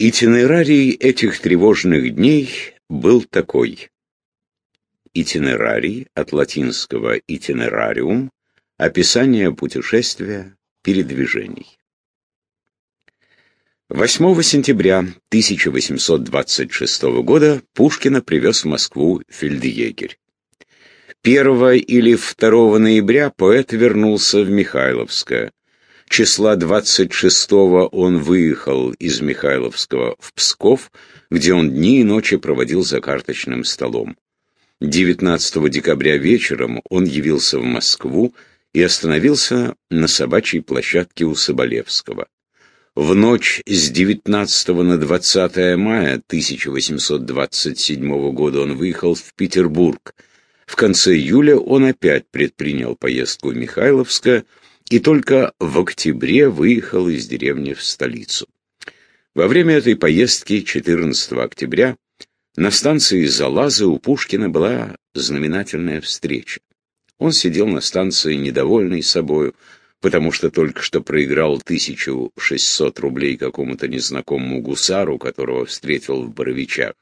Итинерарий этих тревожных дней был такой. Итинерарий от латинского itinerarium – описание путешествия, передвижений. 8 сентября 1826 года Пушкина привез в Москву фельдъегерь. 1 или 2 ноября поэт вернулся в Михайловское. Числа 26-го он выехал из Михайловского в Псков, где он дни и ночи проводил за карточным столом. 19 декабря вечером он явился в Москву и остановился на собачьей площадке у Соболевского. В ночь с 19 на 20 мая 1827 года он выехал в Петербург. В конце июля он опять предпринял поездку в Михайловское, и только в октябре выехал из деревни в столицу. Во время этой поездки 14 октября на станции Залазы у Пушкина была знаменательная встреча. Он сидел на станции недовольный собою, потому что только что проиграл 1600 рублей какому-то незнакомому гусару, которого встретил в Боровичах.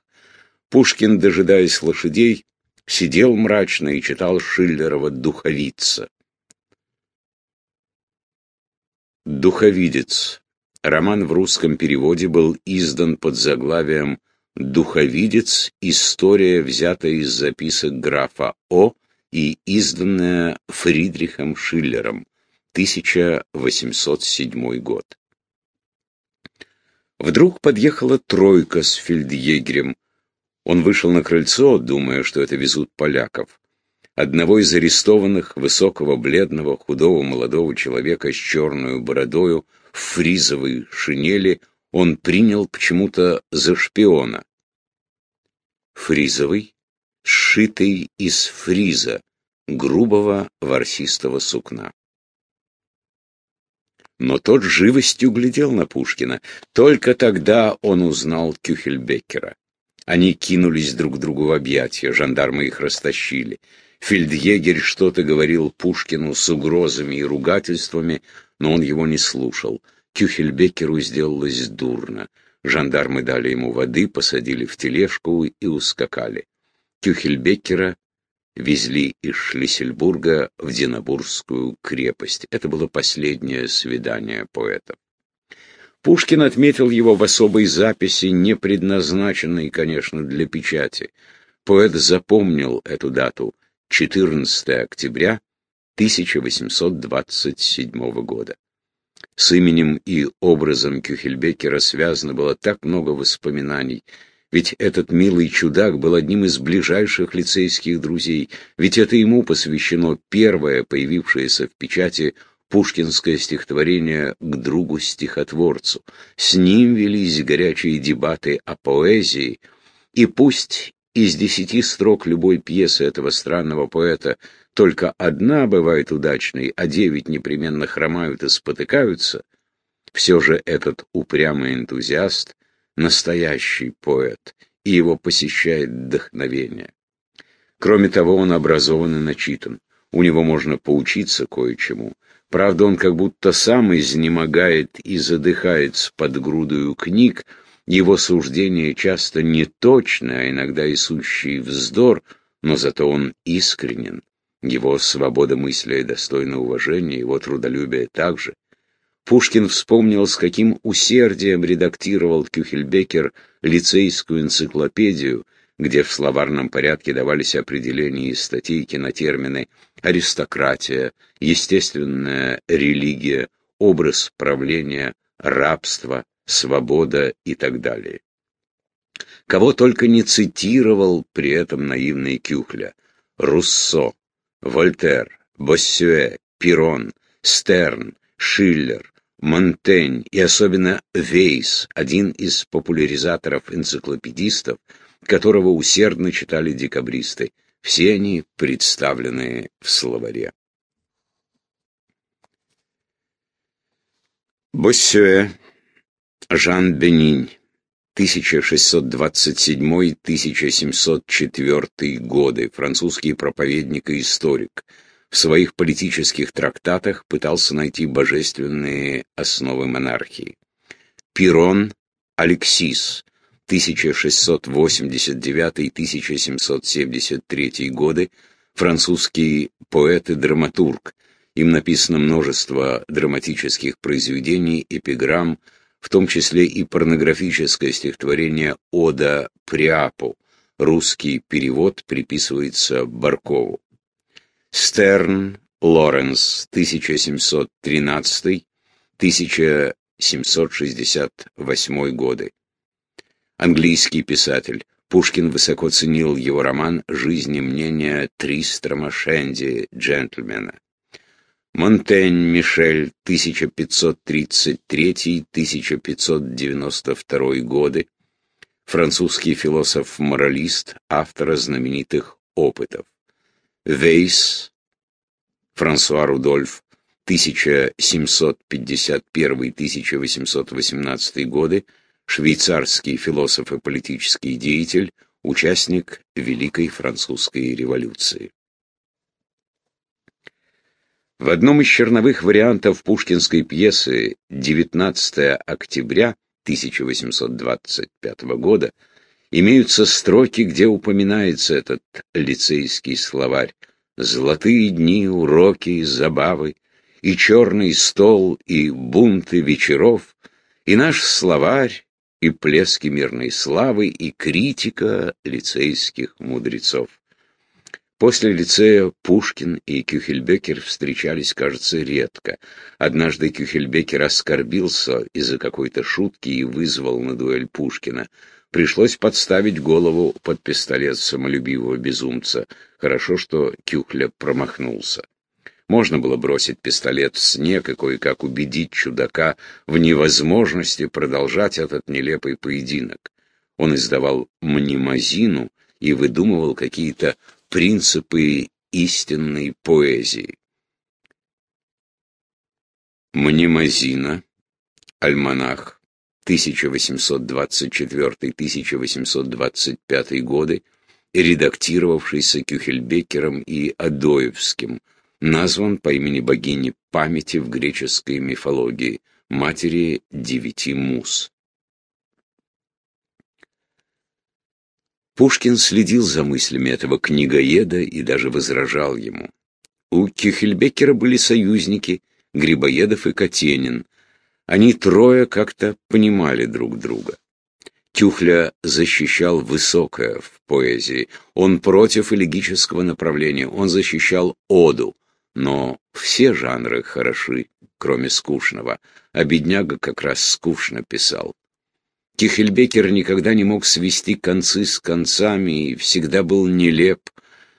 Пушкин, дожидаясь лошадей, сидел мрачно и читал Шиллерова «Духовица». «Духовидец». Роман в русском переводе был издан под заглавием «Духовидец. История, взятая из записок графа О. и изданная Фридрихом Шиллером. 1807 год». Вдруг подъехала тройка с фельдъегерем. Он вышел на крыльцо, думая, что это везут поляков. Одного из арестованных, высокого, бледного, худого молодого человека с черную бородою, в фризовой шинели, он принял почему-то за шпиона. Фризовый, сшитый из фриза, грубого ворсистого сукна. Но тот живостью глядел на Пушкина. Только тогда он узнал Кюхельбеккера. Они кинулись друг другу в объятия, жандармы их растащили. Фельдъегерь что-то говорил Пушкину с угрозами и ругательствами, но он его не слушал. Кюхельбекеру сделалось дурно. Жандармы дали ему воды, посадили в тележку и ускакали. Кюхельбекера везли из Шлиссельбурга в Динабургскую крепость. Это было последнее свидание поэта. Пушкин отметил его в особой записи, не предназначенной, конечно, для печати. Поэт запомнил эту дату — 14 октября 1827 года. С именем и образом Кюхельбекера связано было так много воспоминаний, ведь этот милый чудак был одним из ближайших лицейских друзей, ведь это ему посвящено первое появившееся в печати пушкинское стихотворение к другу-стихотворцу. С ним велись горячие дебаты о поэзии, и пусть из десяти строк любой пьесы этого странного поэта только одна бывает удачной, а девять непременно хромают и спотыкаются, все же этот упрямый энтузиаст — настоящий поэт, и его посещает вдохновение. Кроме того, он образован и начитан. У него можно поучиться кое-чему. Правда, он как будто сам изнемогает и задыхается под грудою книг, его суждения часто неточны, а иногда и сущий вздор, но зато он искренен. Его свобода мысли достойна уважения, его трудолюбие также. Пушкин вспомнил, с каким усердием редактировал Кюхельбекер лицейскую энциклопедию, где в словарном порядке давались определения и статейки на термины аристократия, естественная религия, образ правления, рабство, свобода и так далее. Кого только не цитировал при этом наивный Кюхля. Руссо, Вольтер, Боссюэ, Пирон, Стерн, Шиллер, Монтень и особенно Вейс, один из популяризаторов-энциклопедистов, которого усердно читали декабристы. Все они представлены в словаре. Боссюэ Жан Бенинь, 1627-1704 годы, французский проповедник и историк. В своих политических трактатах пытался найти божественные основы монархии. Пирон, Алексис, 1689-1773 годы, французский поэт и драматург. Им написано множество драматических произведений, эпиграмм, в том числе и порнографическое стихотворение «Ода Приапу». Русский перевод приписывается Баркову. Стерн Лоренс, 1713-1768 годы. Английский писатель. Пушкин высоко ценил его роман «Жизнь и мнение Тристрама Шенди, джентльмена». Монтень Мишель, 1533-1592 годы, французский философ-моралист, автор знаменитых «Опытов». Вейс, Франсуа Рудольф, 1751-1818 годы, швейцарский философ и политический деятель, участник Великой Французской революции. В одном из черновых вариантов пушкинской пьесы «19 октября» 1825 года имеются строки, где упоминается этот лицейский словарь «Золотые дни, уроки, забавы, и черный стол, и бунты вечеров, и наш словарь, и плески мирной славы, и критика лицейских мудрецов». После лицея Пушкин и Кюхельбекер встречались, кажется, редко. Однажды Кюхельбекер оскорбился из-за какой-то шутки и вызвал на дуэль Пушкина. Пришлось подставить голову под пистолет самолюбивого безумца. Хорошо, что Кюхля промахнулся. Можно было бросить пистолет в снег и кое-как убедить чудака в невозможности продолжать этот нелепый поединок. Он издавал мнемозину и выдумывал какие-то принципы истинной поэзии. Мнемозина, альманах, 1824-1825 годы, редактировавшийся Кюхельбекером и Адоевским, назван по имени богини памяти в греческой мифологии, матери девяти мус. Пушкин следил за мыслями этого книгоеда и даже возражал ему. У Кюхельбекера были союзники, Грибоедов и Катенин. Они трое как-то понимали друг друга. Тюхля защищал высокое в поэзии. Он против элегического направления, он защищал оду. Но все жанры хороши, кроме скучного. А бедняга как раз скучно писал. Кихельбекер никогда не мог свести концы с концами и всегда был нелеп.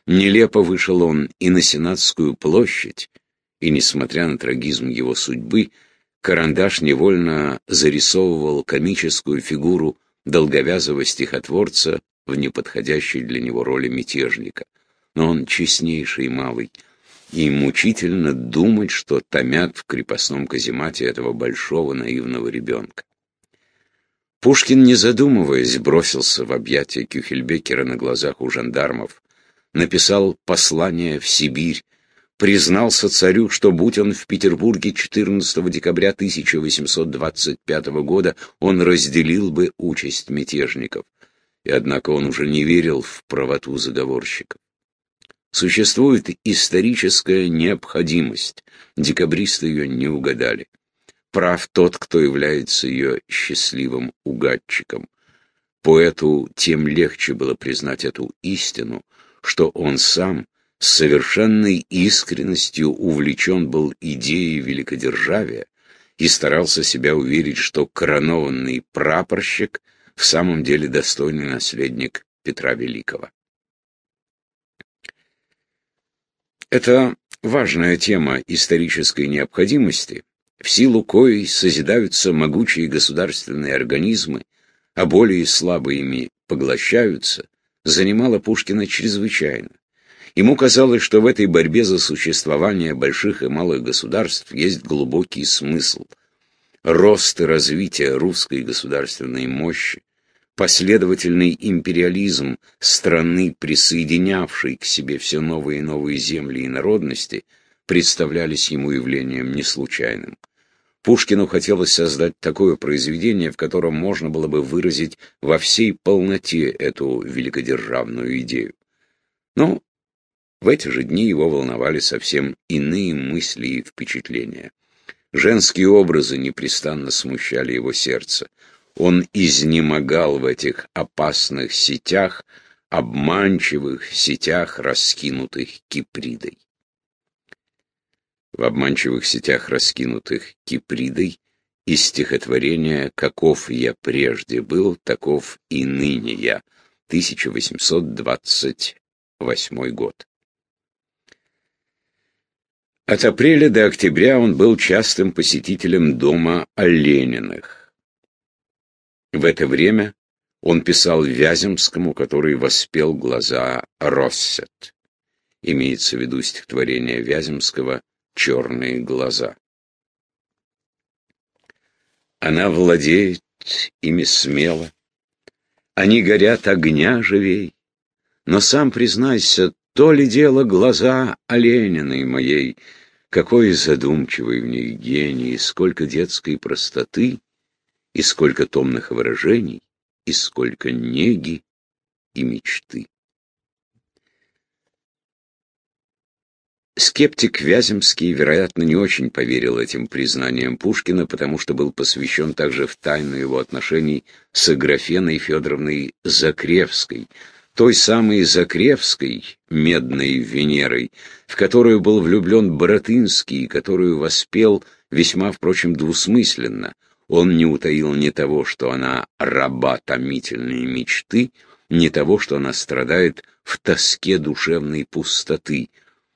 Нелепо вышел он и на Сенатскую площадь, и, несмотря на трагизм его судьбы, карандаш невольно зарисовывал комическую фигуру долговязого стихотворца в неподходящей для него роли мятежника. Но он честнейший малый, и мучительно думать, что томят в крепостном каземате этого большого наивного ребенка. Пушкин, не задумываясь, бросился в объятия Кюхельбекера на глазах у жандармов, написал послание в Сибирь, признался царю, что будь он в Петербурге 14 декабря 1825 года, он разделил бы участь мятежников. И однако он уже не верил в правоту заговорщиков. Существует историческая необходимость, декабристы ее не угадали прав тот, кто является ее счастливым угадчиком. Поэту тем легче было признать эту истину, что он сам с совершенной искренностью увлечен был идеей великодержавия и старался себя уверить, что коронованный прапорщик в самом деле достойный наследник Петра Великого. Это важная тема исторической необходимости, в силу коей созидаются могучие государственные организмы, а более слабые ими поглощаются, занимала Пушкина чрезвычайно. Ему казалось, что в этой борьбе за существование больших и малых государств есть глубокий смысл. Рост и развитие русской государственной мощи, последовательный империализм страны, присоединявшей к себе все новые и новые земли и народности, представлялись ему явлением неслучайным. Пушкину хотелось создать такое произведение, в котором можно было бы выразить во всей полноте эту великодержавную идею. Но в эти же дни его волновали совсем иные мысли и впечатления. Женские образы непрестанно смущали его сердце. Он изнемогал в этих опасных сетях, обманчивых сетях, раскинутых кипридой. В обманчивых сетях, раскинутых кипридой, из стихотворения «Каков я прежде был, таков и ныне я», 1828 год. От апреля до октября он был частым посетителем дома Олениных. В это время он писал Вяземскому, который воспел глаза Россет. Имеется в виду стихотворение Вяземского «Черные глаза». Она владеет ими смело, они горят огня живей, но сам признайся, то ли дело глаза Олениной моей, какой задумчивый в них гений, сколько детской простоты, и сколько томных выражений, и сколько неги и мечты. Скептик Вяземский, вероятно, не очень поверил этим признаниям Пушкина, потому что был посвящен также в тайну его отношений с Аграфеной Федоровной Закревской, той самой Закревской, медной Венерой, в которую был влюблен Боротынский, которую воспел весьма, впрочем, двусмысленно. Он не утаил ни того, что она раба томительной мечты, ни того, что она страдает в тоске душевной пустоты,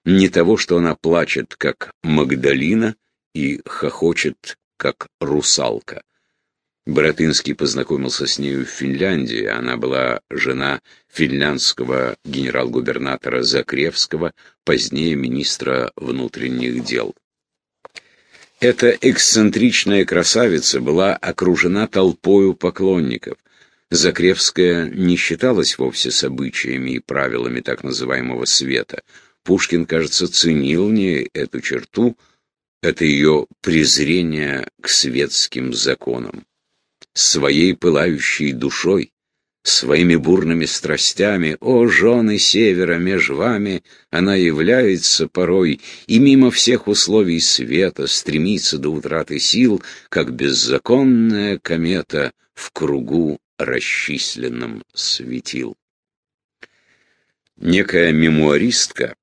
ни того, что она плачет, как Магдалина, и хохочет, как русалка. Боротынский познакомился с нею в Финляндии. Она была жена финляндского генерал-губернатора Закревского, позднее министра внутренних дел. Эта эксцентричная красавица была окружена толпою поклонников. Закревская не считалась вовсе с обычаями и правилами так называемого света. Пушкин, кажется, ценил не эту черту, это ее презрение к светским законам своей пылающей душой, своими бурными страстями, о, жены севера, меж вами она является порой, и мимо всех условий света стремится до утраты сил, как беззаконная комета в кругу расчисленном светил. Некая мемуаристка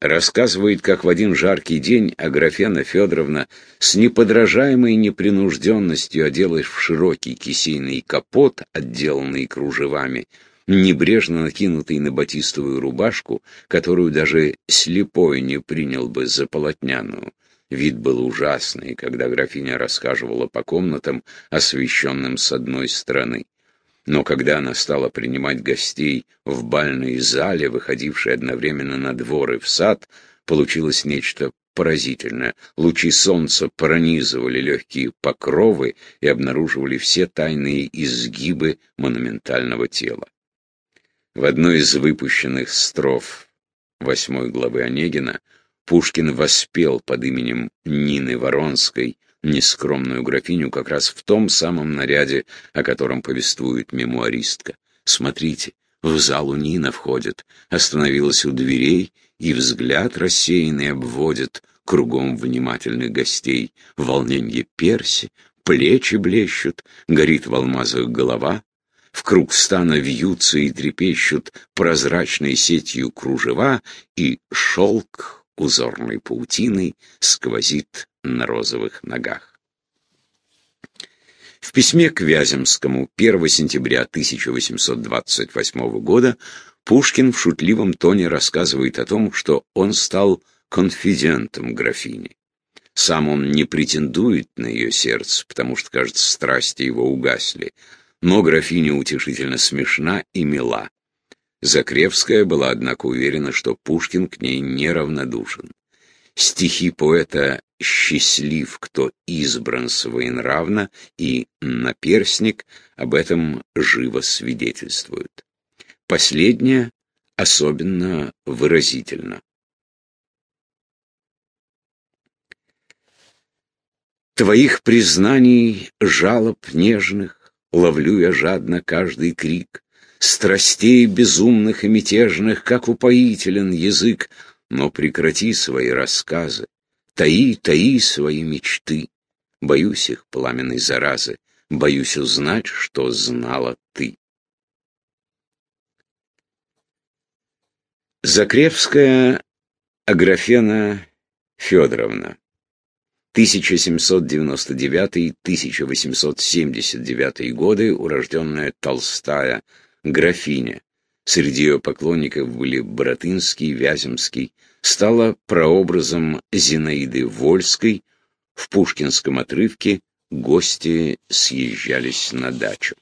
рассказывает, как в один жаркий день Аграфена Федоровна с неподражаемой непринужденностью оделась в широкий кисейный капот, отделанный кружевами, небрежно накинутый на батистовую рубашку, которую даже слепой не принял бы за полотняную. Вид был ужасный, когда графиня рассказывала по комнатам, освещенным с одной стороны. Но когда она стала принимать гостей в бальной зале, выходившей одновременно на двор и в сад, получилось нечто поразительное. Лучи солнца пронизывали легкие покровы и обнаруживали все тайные изгибы монументального тела. В одной из выпущенных строф восьмой главы Онегина Пушкин воспел под именем Нины Воронской нескромную графиню как раз в том самом наряде, о котором повествует мемуаристка. Смотрите, в залу Нина входит, остановилась у дверей, и взгляд рассеянный обводит кругом внимательных гостей. Волненье перси, плечи блещут, горит в алмазах голова, в круг стана вьются и трепещут прозрачной сетью кружева, и шелк узорной паутиной сквозит на розовых ногах. В письме к Вяземскому 1 сентября 1828 года Пушкин в шутливом тоне рассказывает о том, что он стал конфидентом графини. Сам он не претендует на ее сердце, потому что, кажется, страсти его угасли, но графиня утешительно смешна и мила. Закревская была, однако, уверена, что Пушкин к ней неравнодушен. Стихи поэта «Счастлив, кто избран своенравно» и «Наперсник» об этом живо свидетельствуют. Последнее особенно выразительно. Твоих признаний, жалоб нежных, Ловлю я жадно каждый крик, Страстей безумных и мятежных, Как упоителен язык, Но прекрати свои рассказы, Таи, таи свои мечты. Боюсь их пламенной заразы, Боюсь узнать, что знала ты. Закревская Аграфена Федоровна 1799-1879 годы, урожденная Толстая, графиня. Среди ее поклонников были Боротынский, Вяземский. Стала прообразом Зинаиды Вольской. В пушкинском отрывке гости съезжались на дачу.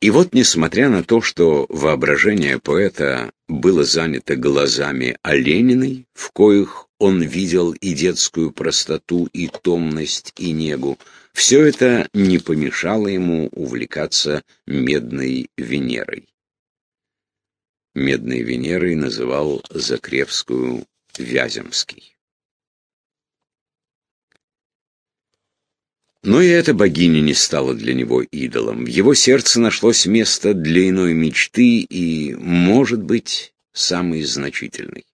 И вот, несмотря на то, что воображение поэта было занято глазами Олениной, в коих он видел и детскую простоту, и томность, и негу, все это не помешало ему увлекаться медной Венерой. Медной Венерой называл Закревскую Вяземский. Но и эта богиня не стала для него идолом. В его сердце нашлось место для иной мечты и, может быть, самой значительной.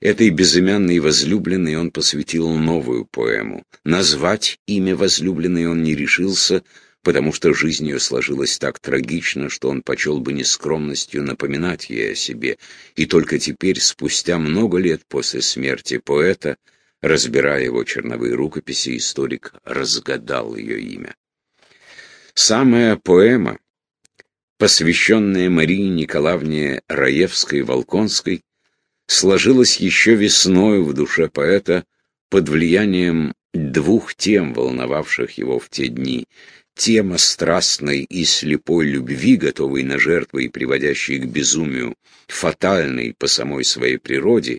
Этой безымянной возлюбленной он посвятил новую поэму. Назвать имя возлюбленной он не решился, потому что жизнь ее сложилась так трагично, что он почел бы нескромностью напоминать ей о себе. И только теперь, спустя много лет после смерти поэта, Разбирая его черновые рукописи, историк разгадал ее имя. Самая поэма, посвященная Марии Николаевне Раевской-Волконской, сложилась еще весной в душе поэта под влиянием двух тем, волновавших его в те дни. Тема страстной и слепой любви, готовой на жертвы и приводящей к безумию, фатальной по самой своей природе,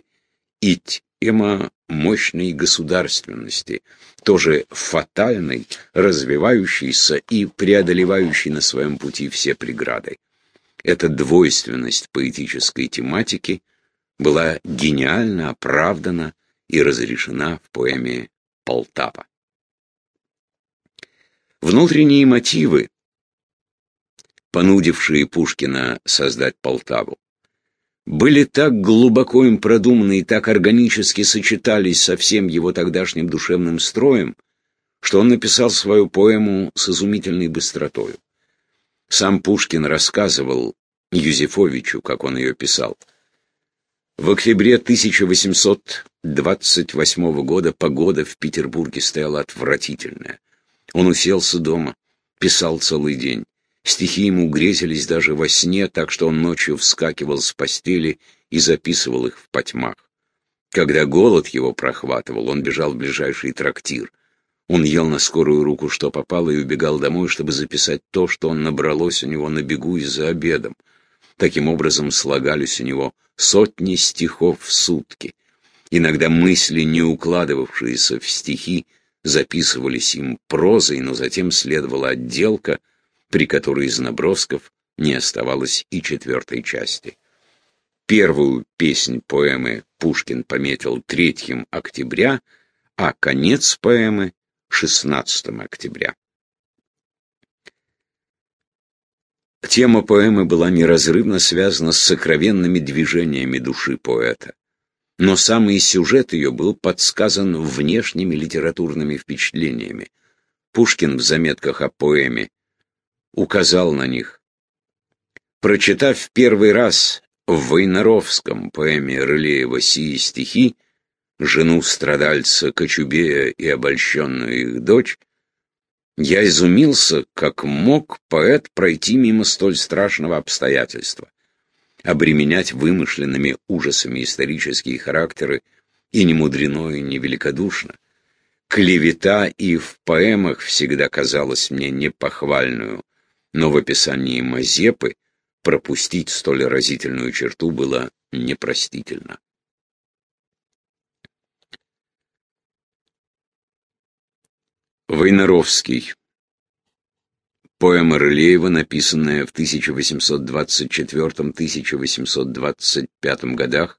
и тема мощной государственности, тоже фатальной, развивающейся и преодолевающей на своем пути все преграды. Эта двойственность поэтической тематики была гениально оправдана и разрешена в поэме Полтава. Внутренние мотивы, понудившие Пушкина создать Полтаву, были так глубоко им продуманы и так органически сочетались со всем его тогдашним душевным строем, что он написал свою поэму с изумительной быстротою. Сам Пушкин рассказывал Юзефовичу, как он ее писал. В октябре 1828 года погода в Петербурге стояла отвратительная. Он уселся дома, писал целый день. Стихи ему грезились даже во сне, так что он ночью вскакивал с постели и записывал их в потьмах. Когда голод его прохватывал, он бежал в ближайший трактир. Он ел на скорую руку, что попало, и убегал домой, чтобы записать то, что он набралось у него на бегу и за обедом. Таким образом слагались у него сотни стихов в сутки. Иногда мысли, не укладывавшиеся в стихи, записывались им прозой, но затем следовала отделка — при которой из набросков не оставалось и четвертой части. Первую песнь поэмы Пушкин пометил 3 октября, а конец поэмы — 16 октября. Тема поэмы была неразрывно связана с сокровенными движениями души поэта. Но самый сюжет ее был подсказан внешними литературными впечатлениями. Пушкин в заметках о поэме указал на них. Прочитав в первый раз в Войнаровском поэме Рылеева сии стихи, жену страдальца Кочубея и обольщенную их дочь, я изумился, как мог поэт пройти мимо столь страшного обстоятельства, обременять вымышленными ужасами исторические характеры и не мудрено, и не великодушно. Клевета и в поэмах всегда казалась мне непохвальную, но в описании Мазепы пропустить столь разительную черту было непростительно. Войнаровский. Поэма Рылеева, написанная в 1824-1825 годах,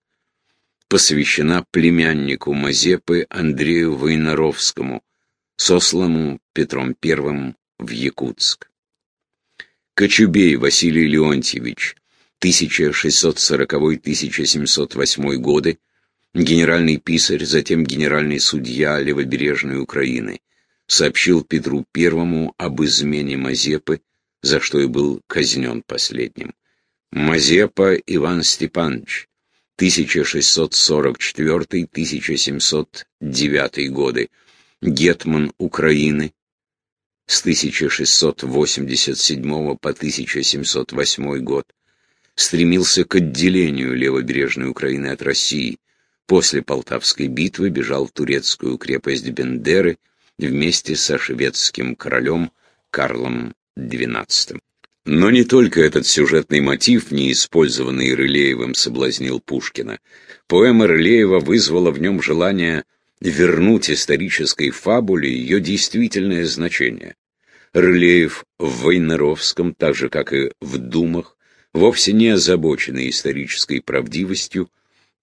посвящена племяннику Мазепы Андрею Войнаровскому, сосланному Петром I в Якутск. Кочубей Василий Леонтьевич, 1640-1708 годы, генеральный писарь, затем генеральный судья левобережной Украины, сообщил Петру I об измене Мазепы, за что и был казнен последним. Мазепа Иван Степанович, 1644-1709 годы, гетман Украины, с 1687 по 1708 год, стремился к отделению левобережной Украины от России. После Полтавской битвы бежал в турецкую крепость Бендеры вместе со шведским королем Карлом XII. Но не только этот сюжетный мотив, не использованный Рылеевым, соблазнил Пушкина. Поэма Рылеева вызвала в нем желание вернуть исторической фабуле ее действительное значение. Рылеев в Войнаровском, так же как и в Думах, вовсе не озабоченный исторической правдивостью,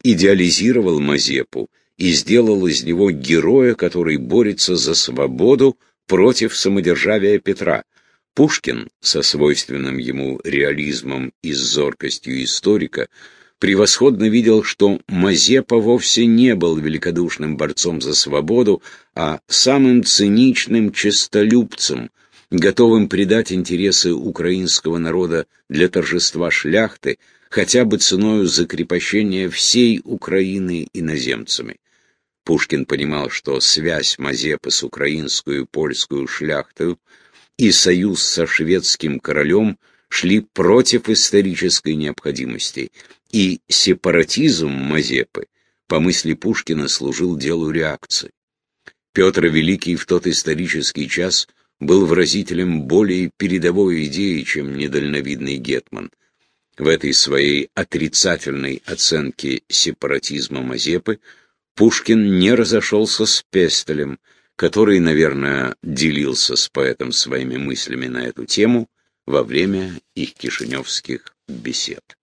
идеализировал Мазепу и сделал из него героя, который борется за свободу против самодержавия Петра. Пушкин, со свойственным ему реализмом и зоркостью историка, превосходно видел, что Мазепа вовсе не был великодушным борцом за свободу, а самым циничным честолюбцем, готовым предать интересы украинского народа для торжества шляхты, хотя бы ценою закрепощения всей Украины иноземцами. Пушкин понимал, что связь Мазепы с украинскую и польскую шляхтой и союз со шведским королем шли против исторической необходимости, и сепаратизм Мазепы, по мысли Пушкина, служил делу реакции. Петр Великий в тот исторический час был выразителем более передовой идеи, чем недальновидный Гетман. В этой своей отрицательной оценке сепаратизма Мазепы Пушкин не разошелся с Пестелем, который, наверное, делился с поэтом своими мыслями на эту тему во время их кишиневских бесед.